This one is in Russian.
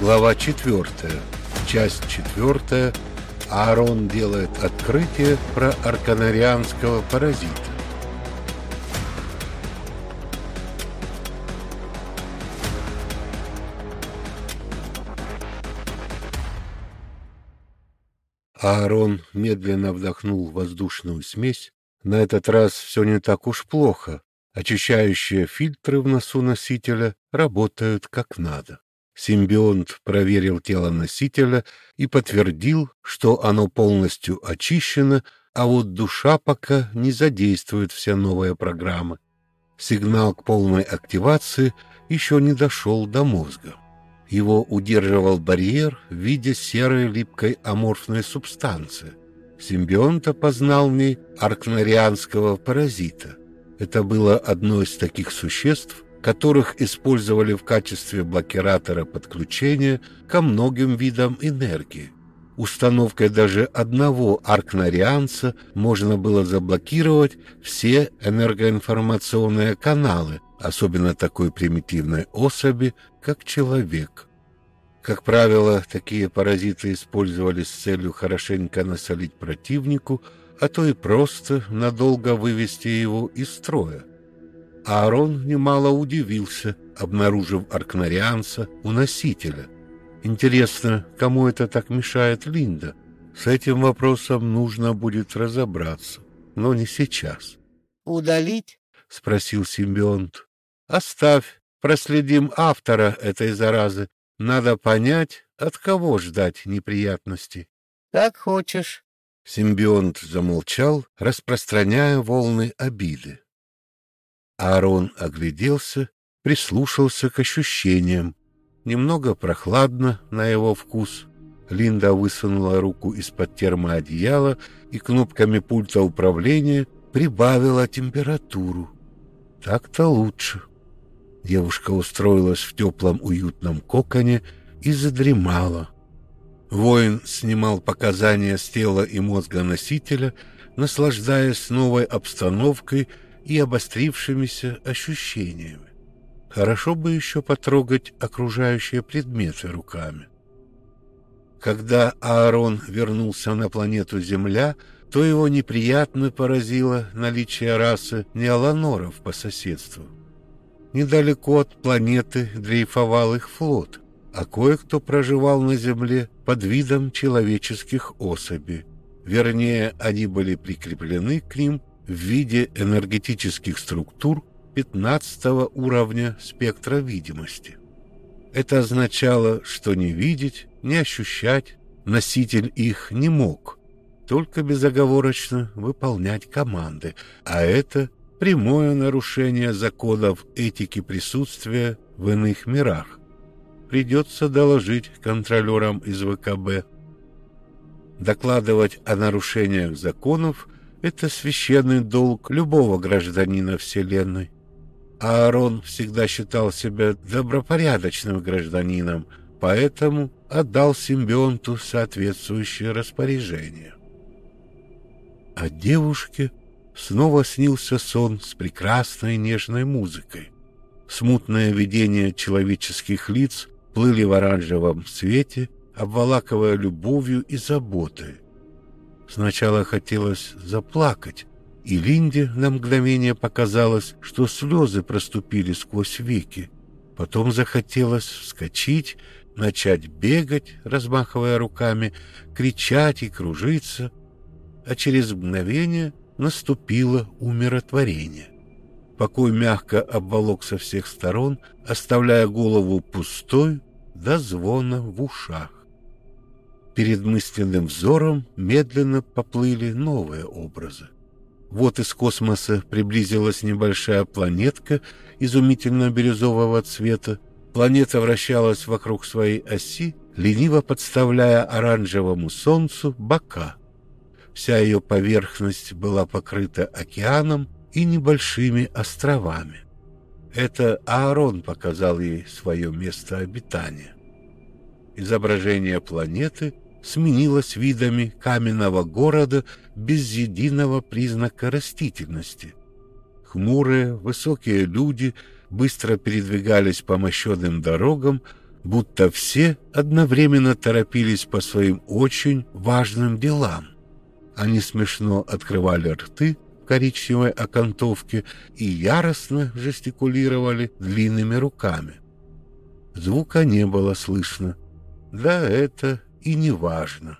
Глава 4. Часть 4. Аарон делает открытие про арканарианского паразита. Аарон медленно вдохнул воздушную смесь. На этот раз все не так уж плохо. Очищающие фильтры в носу носителя работают как надо. Симбионт проверил тело носителя и подтвердил, что оно полностью очищено, а вот душа пока не задействует вся новая программа. Сигнал к полной активации еще не дошел до мозга. Его удерживал барьер в виде серой липкой аморфной субстанции. Симбионт опознал в ней аркнарианского паразита. Это было одно из таких существ, которых использовали в качестве блокиратора подключения ко многим видам энергии. Установкой даже одного аркнарианца можно было заблокировать все энергоинформационные каналы, особенно такой примитивной особи, как человек. Как правило, такие паразиты использовались с целью хорошенько насолить противнику, а то и просто надолго вывести его из строя. Аарон немало удивился, обнаружив аркнарианца у носителя. Интересно, кому это так мешает Линда? С этим вопросом нужно будет разобраться, но не сейчас. «Удалить?» — спросил симбионт. «Оставь, проследим автора этой заразы. Надо понять, от кого ждать неприятностей». «Как хочешь». Симбионт замолчал, распространяя волны обиды. Аарон огляделся, прислушался к ощущениям. Немного прохладно на его вкус. Линда высунула руку из-под термоодеяла и кнопками пульта управления прибавила температуру. Так-то лучше. Девушка устроилась в теплом уютном коконе и задремала. Воин снимал показания с тела и мозга носителя, наслаждаясь новой обстановкой и обострившимися ощущениями. Хорошо бы еще потрогать окружающие предметы руками. Когда Аарон вернулся на планету Земля, то его неприятно поразило наличие расы неоланоров по соседству. Недалеко от планеты дрейфовал их флот, а кое-кто проживал на Земле под видом человеческих особей. Вернее, они были прикреплены к ним в виде энергетических структур 15 уровня спектра видимости. Это означало, что не видеть, не ощущать носитель их не мог, только безоговорочно выполнять команды, а это прямое нарушение законов этики присутствия в иных мирах. Придется доложить контролерам из ВКБ. Докладывать о нарушениях законов – это священный долг любого гражданина Вселенной. Аарон всегда считал себя добропорядочным гражданином, поэтому отдал симбионту соответствующее распоряжение. А девушке снова снился сон с прекрасной нежной музыкой. Смутное видение человеческих лиц плыли в оранжевом свете, обволакивая любовью и заботой. Сначала хотелось заплакать, и Линде на мгновение показалось, что слезы проступили сквозь веки. Потом захотелось вскочить, начать бегать, размахивая руками, кричать и кружиться, а через мгновение наступило умиротворение. Покой мягко обволок со всех сторон, оставляя голову пустой до звона в ушах. Перед мысленным взором медленно поплыли новые образы. Вот из космоса приблизилась небольшая планетка изумительно бирюзового цвета. Планета вращалась вокруг своей оси, лениво подставляя оранжевому солнцу бока. Вся ее поверхность была покрыта океаном и небольшими островами. Это Аарон показал ей свое место обитания. Изображение планеты сменилась видами каменного города без единого признака растительности. Хмурые, высокие люди быстро передвигались по мощенным дорогам, будто все одновременно торопились по своим очень важным делам. Они смешно открывали рты в коричневой окантовке и яростно жестикулировали длинными руками. Звука не было слышно. Да это и не важно.